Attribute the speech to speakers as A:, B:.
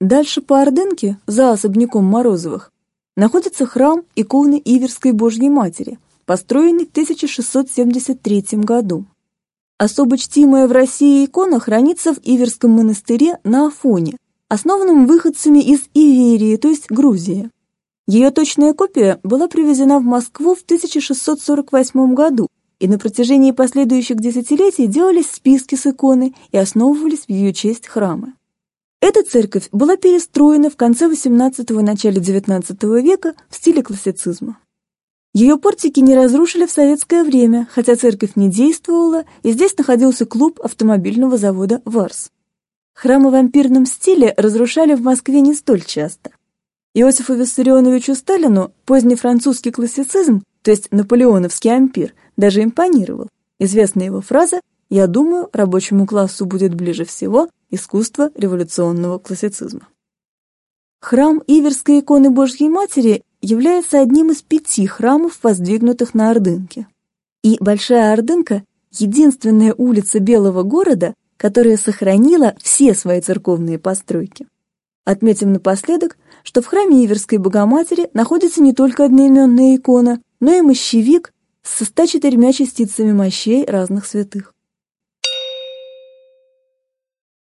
A: Дальше по Ордынке, за особняком Морозовых, находится храм иконы Иверской Божьей Матери, построенный в 1673 году. Особо чтимая в России икона хранится в Иверском монастыре на Афоне, основанном выходцами из Иверии, то есть Грузии. Ее точная копия была привезена в Москву в 1648 году, и на протяжении последующих десятилетий делались списки с иконы и основывались в ее честь храмы. Эта церковь была перестроена в конце XVIII – начале XIX века в стиле классицизма. Ее портики не разрушили в советское время, хотя церковь не действовала, и здесь находился клуб автомобильного завода «Варс». Храмы в ампирном стиле разрушали в Москве не столь часто. Иосифу Виссарионовичу Сталину поздний французский классицизм, то есть наполеоновский ампир, даже импонировал. Известна его фраза «Я думаю, рабочему классу будет ближе всего искусство революционного классицизма». Храм Иверской иконы Божьей Матери является одним из пяти храмов, воздвигнутых на Ордынке. И Большая Ордынка – единственная улица Белого города, которая сохранила все свои церковные постройки. Отметим напоследок, что в храме Иверской Богоматери находится не только одноименная икона, но и мощевик со 104 частицами мощей разных святых.